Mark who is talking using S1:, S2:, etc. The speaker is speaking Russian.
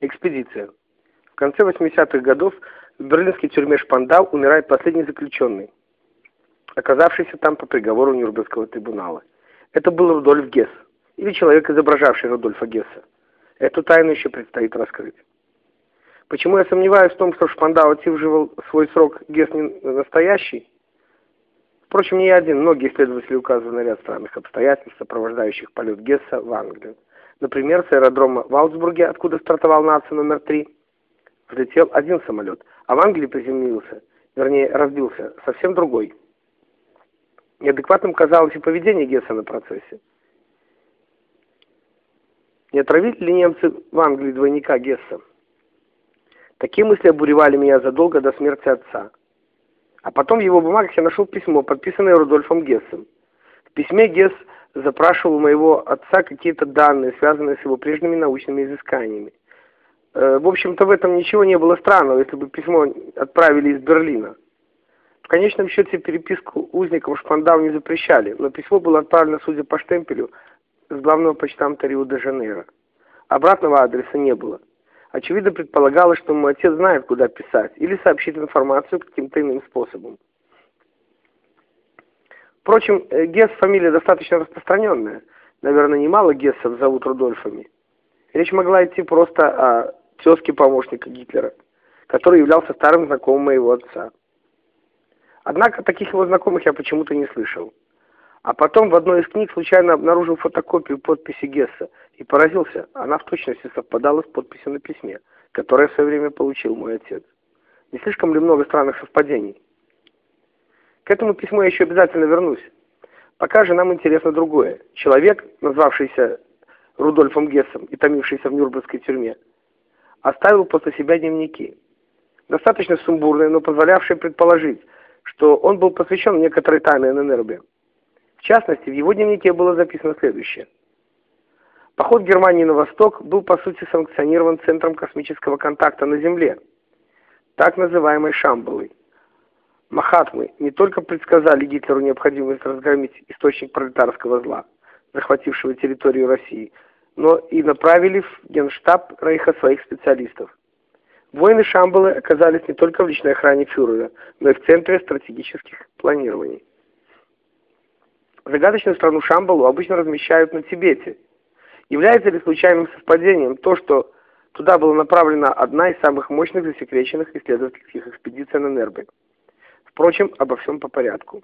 S1: Экспедиция. В конце 80-х годов в берлинской тюрьме Шпандау умирает последний заключенный, оказавшийся там по приговору Нюрнбергского трибунала. Это был Рудольф Гесс, или человек, изображавший Рудольфа Гесса. Эту тайну еще предстоит раскрыть. Почему я сомневаюсь в том, что Шпандау отсиживал свой срок Гесс не настоящий? Впрочем, не я один, многие исследователи указывают на ряд странных обстоятельств, сопровождающих полет Гесса в Англию. Например, с аэродрома в Аутсбурге, откуда стартовал нация номер 3, взлетел один самолет, а в Англии приземлился, вернее, разбился, совсем другой. Неадекватным казалось и поведение Гесса на процессе. Не отравили ли немцы в Англии двойника Гесса? Такие мысли обуревали меня задолго до смерти отца. А потом в его бумагах я нашел письмо, подписанное Рудольфом Гессом. В письме Гесс запрашивал у моего отца какие-то данные, связанные с его прежними научными изысканиями. Э, в общем-то, в этом ничего не было странного, если бы письмо отправили из Берлина. В конечном счете переписку узникам Шпандау не запрещали, но письмо было отправлено, судя по штемпелю, с главного почтамта Рио-де-Жанейро. Обратного адреса не было. Очевидно, предполагалось, что мой отец знает, куда писать, или сообщит информацию каким-то иным способом. Впрочем, э, Гесс фамилия достаточно распространенная. Наверное, немало Гессов зовут Рудольфами. Речь могла идти просто о тезке помощника Гитлера, который являлся старым знакомым моего отца. Однако таких его знакомых я почему-то не слышал. А потом в одной из книг случайно обнаружил фотокопию подписи Гесса и поразился, она в точности совпадала с подписью на письме, которое в свое время получил мой отец. Не слишком ли много странных совпадений? К этому письму я еще обязательно вернусь. Пока же нам интересно другое. Человек, назвавшийся Рудольфом Гессом и томившийся в Нюрнбергской тюрьме, оставил после себя дневники. Достаточно сумбурные, но позволявшие предположить, что он был посвящен некоторой тайне ННРБ. В частности, в его дневнике было записано следующее. Поход Германии на восток был по сути санкционирован Центром космического контакта на Земле, так называемой Шамбалой. Махатмы не только предсказали Гитлеру необходимость разгромить источник пролетарского зла, захватившего территорию России, но и направили в Генштаб Рейха своих специалистов. Воины Шамбалы оказались не только в личной охране фюрера, но и в центре стратегических планирований. Загадочную страну Шамбалу обычно размещают на Тибете. Является ли случайным совпадением то, что туда была направлена одна из самых мощных засекреченных исследовательских экспедиций на Нербе? Впрочем, обо всем по порядку.